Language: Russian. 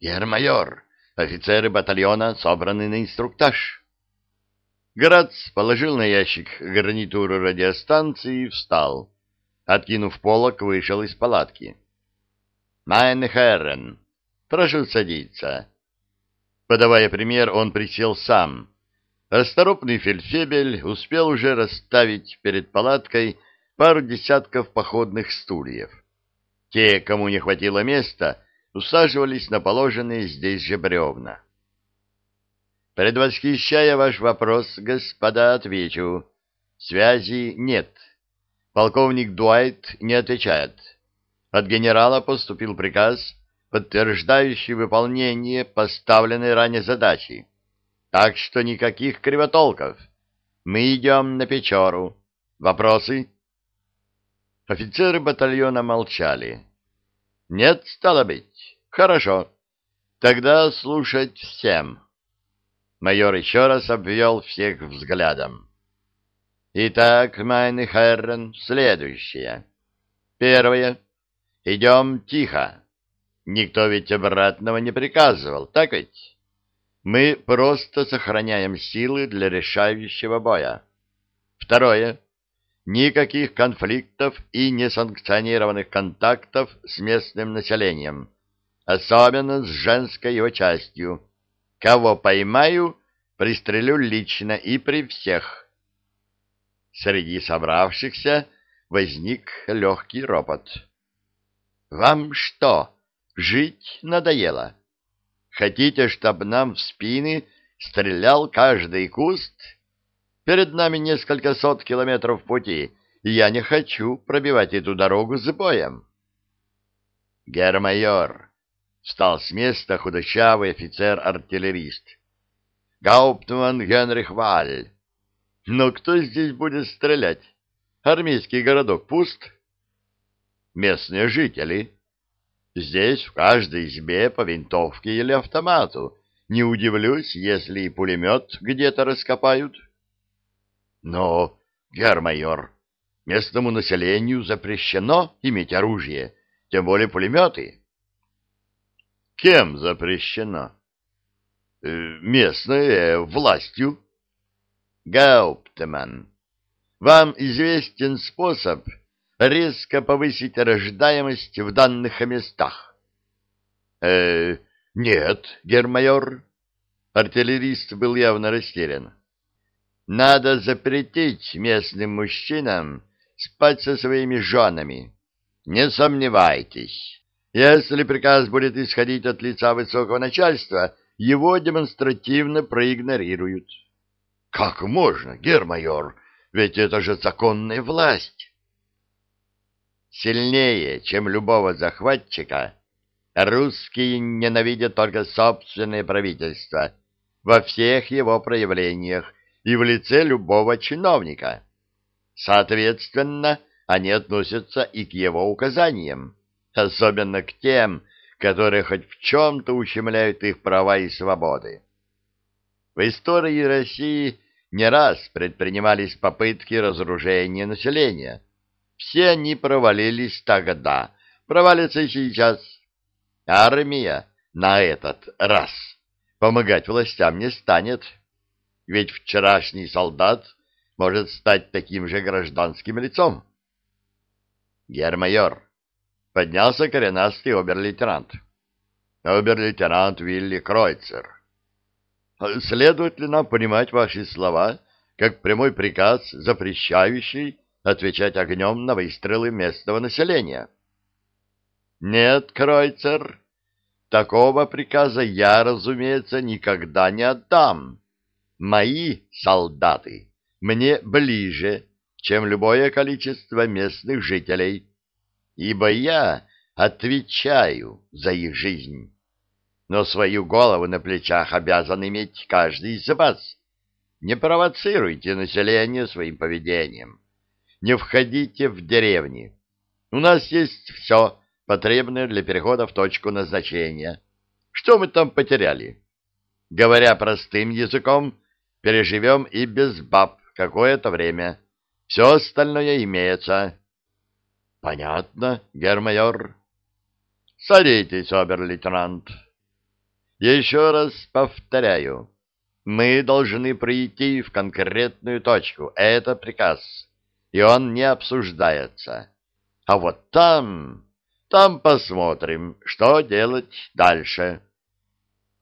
Гермайор, офицеры батальона собраны на инструктаж. Грац положил на ящик гарнитуру радиостанции и встал. Откинув полок, вышел из палатки. «Майн Херрен, прошу садиться». Подавая пример, он присел сам. Расторопный фельдфебель успел уже расставить перед палаткой пару десятков походных стульев. Те, кому не хватило места, усаживались на положенные здесь же бревна. Предвосхищая ваш вопрос, господа, отвечу. Связи нет. Полковник Дуайт не отвечает. От генерала поступил приказ, подтверждающий выполнение поставленной ранее задачи. Так что никаких кривотолков. Мы идем на Печору. Вопросы? Офицеры батальона молчали. Нет, стало быть. Хорошо. Тогда слушать всем. Майор еще раз обвел всех взглядом. Итак, майны Херрен, следующее. Первое. Идем тихо. Никто ведь обратного не приказывал, так ведь? Мы просто сохраняем силы для решающего боя. Второе. Никаких конфликтов и несанкционированных контактов с местным населением, особенно с женской его частью. Кого поймаю, пристрелю лично и при всех. Среди собравшихся возник легкий ропот. «Вам что, жить надоело? Хотите, чтобы нам в спины стрелял каждый куст?» Перед нами несколько сот километров пути, и я не хочу пробивать эту дорогу с боем. Гермайор встал с места худощавый офицер-артиллерист. Гауптман Генрих Валь. Но кто здесь будет стрелять? Армейский городок пуст? Местные жители. Здесь в каждой избе по винтовке или автомату. Не удивлюсь, если и пулемет где-то раскопают. Но, гермайор, местному населению запрещено иметь оружие, тем более пулеметы. Кем запрещено? Э, местной э, властью. Гауптман, вам известен способ резко повысить рождаемость в данных местах? Э, нет, гермайор. Артиллерист был явно растерян. Надо запретить местным мужчинам спать со своими женами. Не сомневайтесь, если приказ будет исходить от лица высокого начальства, его демонстративно проигнорируют. Как можно, гермайор? Ведь это же законная власть. Сильнее, чем любого захватчика, русские ненавидят только собственное правительство во всех его проявлениях, и в лице любого чиновника. Соответственно, они относятся и к его указаниям, особенно к тем, которые хоть в чем-то ущемляют их права и свободы. В истории России не раз предпринимались попытки разоружения населения. Все они провалились тогда, провалятся и сейчас. Армия на этот раз помогать властям не станет ведь вчерашний солдат может стать таким же гражданским лицом. Гермайор. Поднялся коренастый обер-лейтенант. Обер-лейтенант Вилли Кройцер. Следует ли нам понимать ваши слова как прямой приказ, запрещающий отвечать огнем на выстрелы местного населения? Нет, Кройцер, такого приказа я, разумеется, никогда не отдам. Мои солдаты мне ближе, чем любое количество местных жителей, ибо я отвечаю за их жизнь. Но свою голову на плечах обязан иметь каждый из вас. Не провоцируйте население своим поведением. Не входите в деревни. У нас есть все, потребное для перехода в точку назначения. Что мы там потеряли? Говоря простым языком, переживем и без баб какое-то время. Все остальное имеется. — Понятно, гермайор. — Садитесь, обер-лейтенант. Еще раз повторяю, мы должны прийти в конкретную точку. Это приказ, и он не обсуждается. А вот там, там посмотрим, что делать дальше.